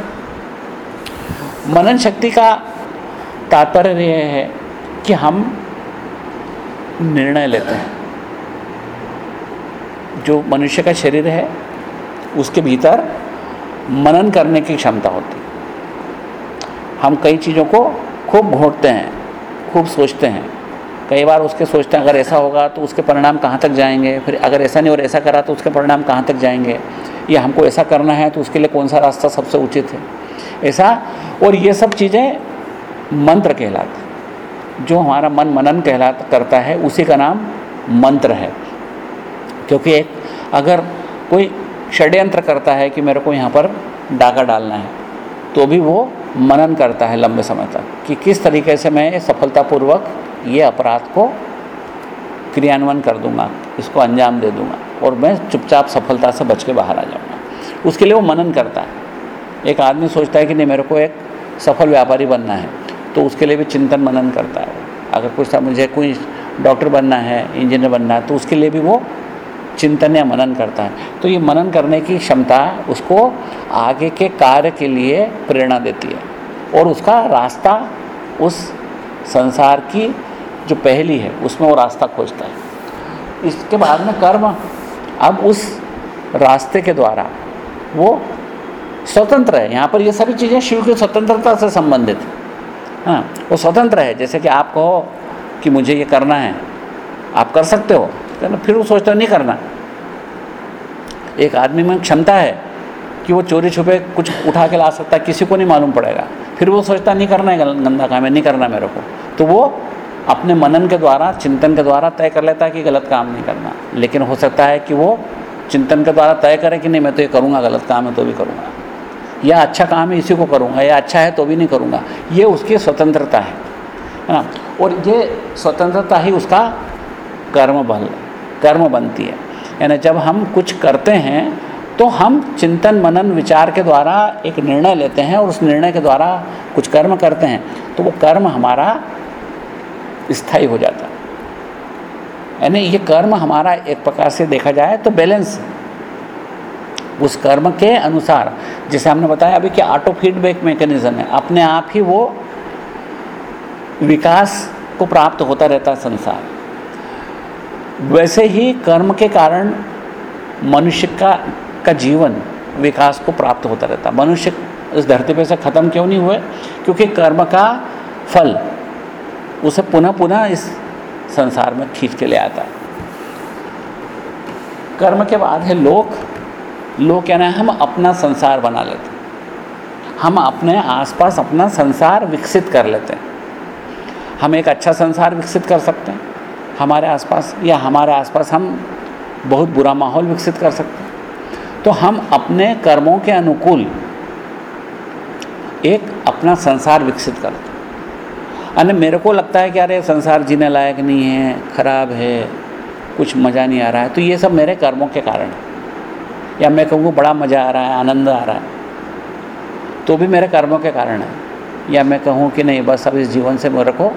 मनन शक्ति का तात्पर्य यह है कि हम निर्णय लेते हैं। जो मनुष्य का शरीर है, उसके भीतर मनन करने की क्षमता होती हम कई चीज़ों को खूब घोटते हैं, खूब सोचते हैं। कई बार उसके सोचते हैं, अगर ऐसा होगा तो उसके परिणाम कहाँ तक जाएँगे? फिर अगर ऐसा नहीं और ऐसा करा तो उसके परिणाम कहाँ तक जाएँगे? या हमको ऐसा करना है तो उसके लिए कौन सा रास्ता सबसे उचित है? ऐसा और ये सब चीज़ें मंत्र कहलाते जो हमारा मन मनन कहलाता, करता है, उसी का नाम मंत्र है। क्योंकि एक अगर कोई षड्यंत्र करता है कि मेरे को यहाँ पर डाका डालना है तो भी वो मनन करता है लंबे समय तक कि किस तरीके से मैं सफलतापूर्वक ये अपराध को क्रियान्वयन कर दूँगा, इसको अंजाम दे दूँगा और मैं चुपचाप सफलता से बच के बाहर आ जाऊँगा। उसके लिए वो मनन करता है। एक आदमी सोचता है कि नहीं, मेरे को एक सफल व्यापारी बनना है तो उसके लिए भी चिंतन मनन करता है। अगर कुछ मुझे कोई डॉक्टर बनना है, इंजीनियर बनना है तो उसके लिए भी वो चिंतन या मनन करता है। तो ये मनन करने की क्षमता उसको आगे के कार्य के लिए प्रेरणा देती है। और उसका रास्ता उस संसार की जो पहली है, उसमें वो रास्ता खोजता है। इसके बाद में कर्म, अब उस रास्ते के द्वारा वो स्वतंत्र है। यहाँ पर ये सभी चीज़ें शिव की स्वतंत्रता से संबंधित हाँ। वो स्वतंत्र है। जैसे कि आप कहो कि मुझे ये करना है, आप कर सकते हो। तो फिर वो सोचता नहीं करना। एक आदमी में क्षमता है कि वो चोरी छुपे कुछ उठा के ला सकता है, किसी को नहीं मालूम पड़ेगा। फिर वो सोचता नहीं करना है गंदा काम है, नहीं करना मेरे को। तो वो अपने मनन के द्वारा, चिंतन के द्वारा तय कर लेता है कि गलत काम नहीं करना। लेकिन हो सकता है कि वो चिंतन के द्वारा तय करे कि नहीं, मैं तो ये करूँगा, गलत काम है तो भी करूँगा। या अच्छा काम है, इसी को करूँगा, या अच्छा है तो भी नहीं करूँगा। ये उसकी स्वतंत्रता है है ना? और ये स्वतंत्रता ही उसका कर्म बल कर्म बनती है। यानी जब हम कुछ करते हैं तो हम चिंतन, मनन, विचार के द्वारा एक निर्णय लेते हैं और उस निर्णय के द्वारा कुछ कर्म करते हैं तो वो कर्म हमारा स्थायी हो जाता है। यानी ये कर्म हमारा एक प्रकार से देखा जाए तो बैलेंस उस कर्म के अनुसार, जैसे हमने बताया अभी कि ऑटो फीडबैक मैकेनिज्म है। अपने आप ही वो विकास को प्राप्त होता रहता है संसार। वैसे ही कर्म के कारण मनुष्य का का जीवन विकास को प्राप्त होता रहता। मनुष्य इस धरती पर से ख़त्म क्यों नहीं हुए? क्योंकि कर्म का फल उसे पुनः पुनः इस संसार में खींच के ले आता। है कर्म के बाद है लोक। लोक कहना है हम अपना संसार बना लेते हैं। हम अपने आसपास अपना संसार विकसित कर लेते हैं। हम एक अच्छा संसार विकसित कर सकते हैं। हमारे आसपास, या हमारे आसपास हम बहुत बुरा माहौल विकसित कर सकते हैं। तो हम अपने कर्मों के अनुकूल एक अपना संसार विकसित करते हैं। अरे, मेरे को लगता है कि अरे, संसार जीने लायक नहीं है, ख़राब है, कुछ मज़ा नहीं आ रहा है। तो ये सब मेरे कर्मों के कारण है। या मैं कहूँ, बड़ा मज़ा आ रहा है, आनंद आ रहा है। तो भी मेरे कर्मों के कारण है। या मैं कहूँ कि नहीं, बस अब इस जीवन से मेरे को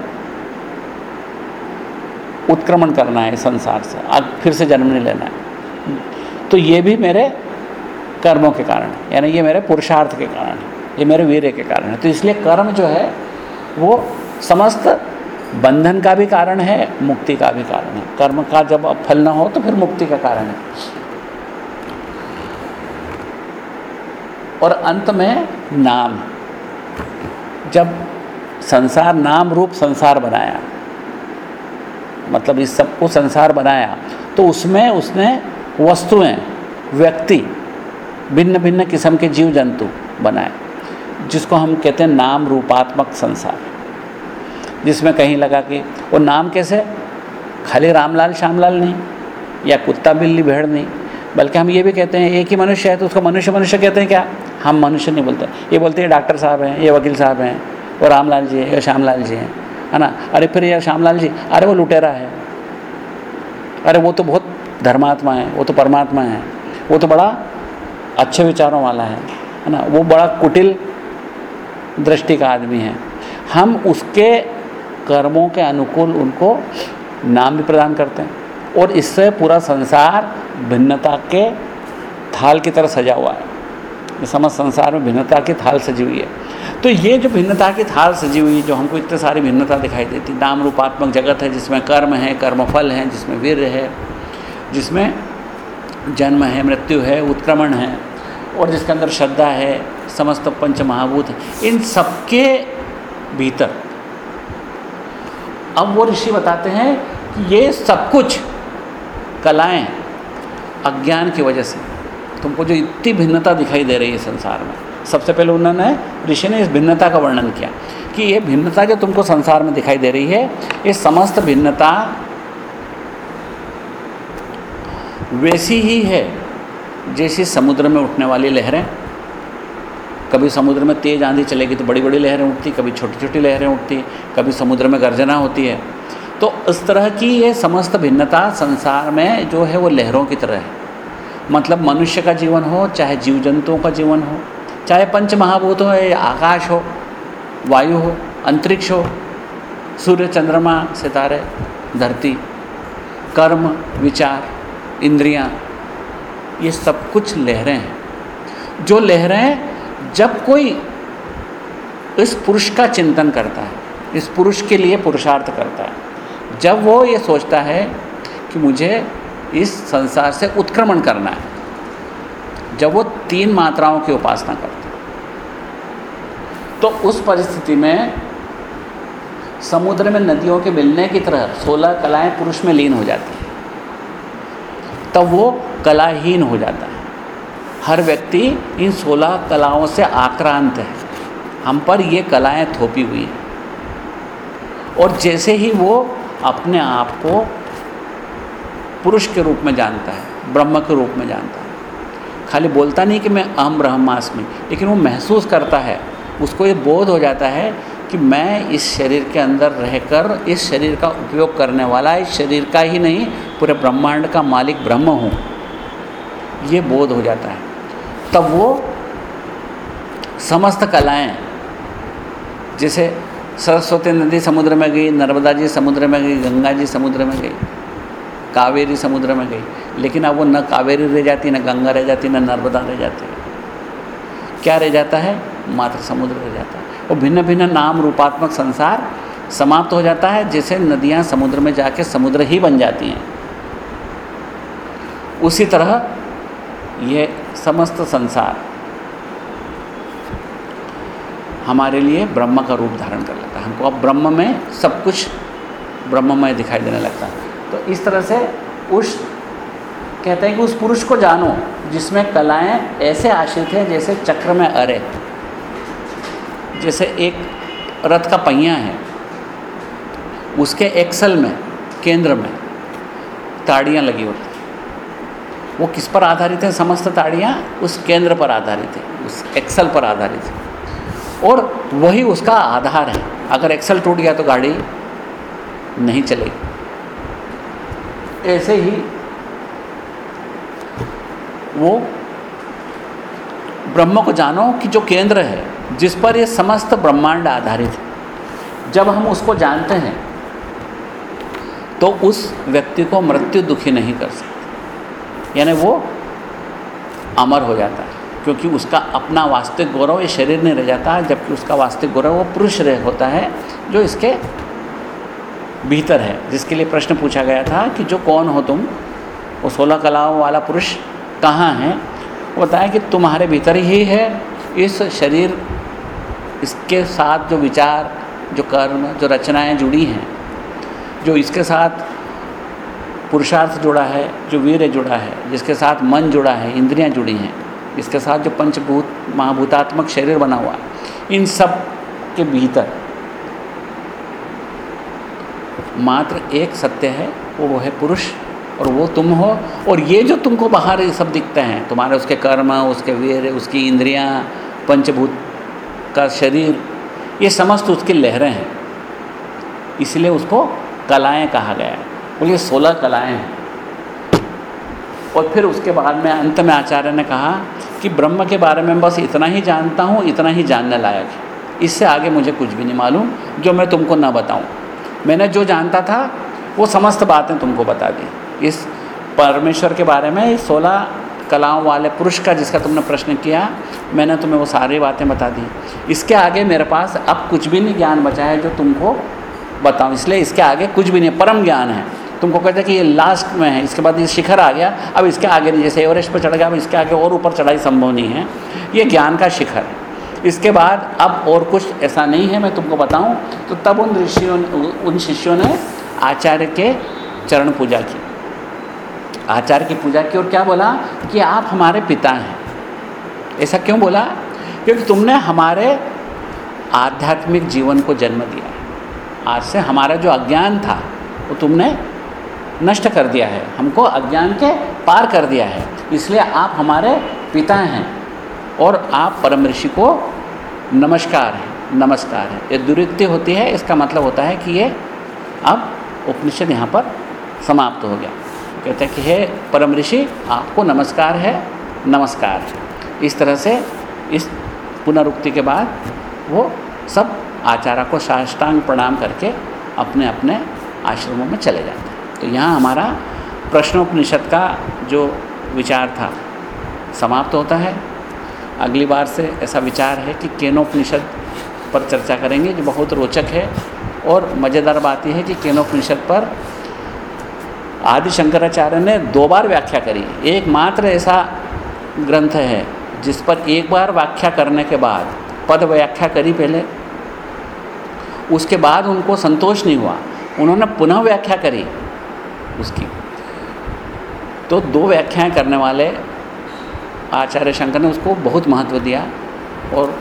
उत्क्रमण करना है संसार से। अब फिर से जन्म नहीं लेना है। तो ये भी मेरे कर्मों के कारण है, यानी ये मेरे पुरुषार्थ के कारण है, ये मेरे वीर्य के कारण है। तो इसलिए कर्म जो है, वो समस्त बंधन का भी कारण है, मुक्ति का भी कारण है। कर्म का जब फल ना हो तो फिर मुक्ति का कारण है। और अंत में नाम। जब संसार नाम रूप संसार बनाया मतलब इस सबको संसार बनाया तो उसमें उसने वस्तुएँ, व्यक्ति, भिन्न भिन्न किस्म के जीव जंतु बनाए, जिसको हम कहते हैं नाम रूपात्मक संसार। जिसमें कहीं लगा कि वो नाम कैसे? खाली रामलाल, श्यामलाल नहीं, या कुत्ता, बिल्ली, भेड़ नहीं, बल्कि हम ये भी कहते हैं, एक ही मनुष्य है तो उसको मनुष्य मनुष्य कहते हैं क्या? हम मनुष्य नहीं बोलते। ये बोलते हैं डॉक्टर साहब हैं, ये वकील साहब हैं, वो रामलाल जी हैं, या श्यामलाल जी हैं। है ना? अरे फिर ये श्यामलाल जी, अरे वो लुटेरा है। अरे वो तो बहुत धर्मात्मा है, वो तो परमात्मा है। वो तो बड़ा अच्छे विचारों वाला है है ना? वो बड़ा कुटिल दृष्टि का आदमी है। हम उसके कर्मों के अनुकूल उनको नाम भी प्रदान करते हैं और इससे पूरा संसार भिन्नता के थाल की तरह सजा हुआ है। समझ संसार में भिन्नता की थाल सजी हुई है। तो ये जो भिन्नता की थाल सजी हुई, जो हमको इतने सारी भिन्नता दिखाई देती, नाम रूपात्मक जगत है, जिसमें कर्म है, कर्मफल है, जिसमें वीर है, जिसमें जन्म है, मृत्यु है, उत्क्रमण है, और जिसके अंदर श्रद्धा है, समस्त पंच महाभूत है, इन सबके भीतर। अब वो ऋषि बताते हैं कि ये सब कुछ कलाएँ अज्ञान की वजह से, तुमको जो इतनी भिन्नता दिखाई दे रही है संसार में सबसे पहले उन्होंने ऋषि ने इस भिन्नता का वर्णन किया कि ये भिन्नता जो तुमको संसार में दिखाई दे रही है, ये समस्त भिन्नता वैसी ही है जैसी समुद्र में उठने वाली लहरें। कभी समुद्र में तेज़ आंधी चलेगी तो बड़ी बड़ी लहरें उठती, कभी छोटी छोटी लहरें उठती, कभी समुद्र में गर्जना होती है। तो इस तरह की ये समस्त भिन्नता संसार में जो है वो लहरों की तरह है। मतलब मनुष्य का जीवन हो, चाहे जीव जंतुओं का जीवन हो चाहे पंच महाभूत हो, या आकाश हो, वायु हो, अंतरिक्ष हो, सूर्य, चंद्रमा, सितारे, धरती, कर्म, विचार, इंद्रियाँ, ये सब कुछ लहरें हैं। जो लहरें जब कोई इस पुरुष का चिंतन करता है, इस पुरुष के लिए पुरुषार्थ करता है, जब वो ये सोचता है कि मुझे इस संसार से उत्क्रमण करना है जब वो तीन मात्राओं की उपासना करते तो उस परिस्थिति में समुद्र में नदियों के मिलने की तरह सोलह कलाएँ पुरुष में लीन हो जाती हैं। तब वो कलाहीन हो जाता है। हर व्यक्ति इन सोलह कलाओं से आक्रांत है। हम पर ये कलाएँ थोपी हुई हैं। और जैसे ही वो अपने आप को पुरुष के रूप में जानता है, ब्रह्म के रूप में जानता है खाली बोलता नहीं कि मैं अहम ब्रह्मास्मि, लेकिन वो महसूस करता है। उसको ये बोध हो जाता है कि मैं इस शरीर के अंदर रहकर, इस शरीर का उपयोग करने वाला, इस शरीर का ही नहीं, पूरे ब्रह्मांड का मालिक ब्रह्म हूँ। ये बोध हो जाता है। तब वो समस्त कलाएँ, जैसे सरस्वती नदी समुद्र में गई, नर्मदा जी समुद्र में गई, गंगा जी समुद्र में गई कावेरी समुद्र में गई। लेकिन अब वो न कावेरी रह जाती, न गंगा रह जाती, न नर्मदा रह जाती। क्या रह जाता है? मात्र समुद्र रह जाता है। वो भिन्न भिन्न नाम, रूपात्मक संसार समाप्त हो जाता है, जैसे नदियाँ समुद्र में जाके समुद्र ही बन जाती हैं। उसी तरह ये समस्त संसार हमारे लिए ब्रह्म का रूप धारण कर लेता है। हमको अब ब्रह्म में सब कुछ ब्रह्ममय दिखाई देने लगता है। तो इस तरह से उस, कहते हैं कि उस पुरुष को जानो, जिसमें कलाएँ ऐसे आश्रित हैं जैसे चक्र में अरे, जैसे एक रथ का पहिया है, उसके एक्सल में, केंद्र में ताड़ियाँ लगी होती वो किस पर आधारित है? समस्त ताड़ियाँ उस केंद्र पर आधारित है, उस एक्सल पर आधारित है। और वही उसका आधार है। अगर एक्सल टूट गया तो गाड़ी नहीं चलेगी। ऐसे ही वो ब्रह्म को जानो कि जो केंद्र है, जिस पर ये समस्त ब्रह्मांड आधारित है। जब हम उसको जानते हैं तो उस व्यक्ति को मृत्यु दुखी नहीं कर सकते। यानी वो अमर हो जाता है, क्योंकि उसका अपना वास्तविक गौरव, ये शरीर नहीं रह जाता है जबकि उसका वास्तविक गौरव वो पुरुष रह होता है, जो इसके भीतर है, जिसके लिए प्रश्न पूछा गया था कि जो कौन हो तुम? वो सोलह कलाओं वाला पुरुष कहाँ है? वो बताया कि तुम्हारे भीतर ही है, इस शरीर, इसके साथ जो विचार, जो कर्म, जो रचनाएँ जुड़ी हैं, जो इसके साथ पुरुषार्थ जुड़ा है, जो वीर जुड़ा है, जिसके साथ मन जुड़ा है, इंद्रियाँ जुड़ी हैं इसके साथ जो पंचभूत, महाभूतात्मक शरीर बना हुआ, इन सब के भीतर मात्र एक सत्य है, वो वो है पुरुष और वो तुम हो। और ये जो तुमको बाहर ये सब दिखते हैं, तुम्हारे उसके कर्म, उसके वीर, उसकी इंद्रियाँ, पंचभूत का शरीर, ये समस्त उसकी लहरें हैं। इसलिए उसको कलाएँ कहा गया है। बोलिए, सोलह कलाएँ हैं। और फिर उसके बाद में अंत में आचार्य ने कहा कि ब्रह्म के बारे में बस इतना ही जानता हूँ, इतना ही जानने लायक है। इससे आगे मुझे कुछ भी नहीं मालूम, जो मैं तुमको ना बताऊँ। मैंने जो जानता था, वो समस्त बातें तुमको बता दी। इस परमेश्वर के बारे में सोलह कलाओं वाले पुरुष का जिसका तुमने प्रश्न किया, मैंने तुम्हें वो सारी बातें बता दी। इसके आगे मेरे पास अब कुछ भी नहीं ज्ञान बचा है जो तुमको बताऊँ। इसलिए इसके आगे कुछ भी नहीं, परम ज्ञान है। तुमको कहते हैं कि ये लास्ट में है, इसके बाद ये शिखर आ गया, अब इसके आगे नहीं, जैसे एवरेस्ट पर चढ़ गया, अब इसके आगे और ऊपर चढ़ाई संभव नहीं है। ये ज्ञान का शिखर है। इसके बाद अब और कुछ ऐसा नहीं है, मैं तुमको बताऊँ तो तब उन ऋषियों उन शिष्यों ने आचार्य के चरण पूजा की। आचार्य की पूजा की और क्या बोला कि आप हमारे पिता हैं। ऐसा क्यों बोला? क्योंकि तुमने हमारे आध्यात्मिक जीवन को जन्म दिया है। आज से हमारा जो अज्ञान था, वो तुमने नष्ट कर दिया है। हमको अज्ञान के पार कर दिया है। इसलिए आप हमारे पिता हैं। और आप परम ऋषि को नमस्कार है नमस्कार है। ये दुरुक्ति होती है, इसका मतलब होता है कि ये अब उपनिषद यहाँ पर समाप्त हो गया। कहते हैं कि हे परम ऋषि, आपको नमस्कार है नमस्कार है। इस तरह से इस पुनरुक्ति के बाद वो सब आचार्य को साष्टांग प्रणाम करके अपने अपने आश्रमों में चले जाते हैं। तो यहाँ हमारा प्रश्नोपनिषद का जो विचार था, समाप्त होता है। अगली बार से ऐसा विचार है कि केनोपनिषद पर चर्चा करेंगे, जो बहुत रोचक है और मज़ेदार बात यह है कि केनोपनिषद पर आदि शंकराचार्य ने दो बार व्याख्या करी। एकमात्र ऐसा ग्रंथ है, जिस पर एक बार व्याख्या करने के बाद, पद व्याख्या करी पहले, उसके बाद उनको संतोष नहीं हुआ। उन्होंने पुनः व्याख्या करी उसकी। तो दो व्याख्याएँ करने वाले आचार्य शंकर ने उसको बहुत महत्व दिया और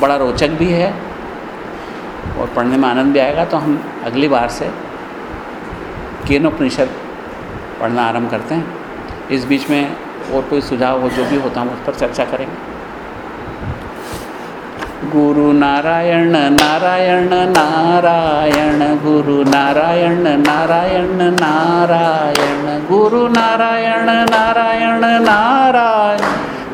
बड़ा रोचक भी है और पढ़ने में आनंद भी आएगा। तो हम अगली बार से केनोपनिषद पढ़ना आरंभ करते हैं। इस बीच में और कोई सुझाव हो, जो भी होता हम उस पर चर्चा करेंगे। गुरु नारायण नारायण नारायण, गुरु नारायण नारायण नारायण, गुरु नारायण नारायण नारायण।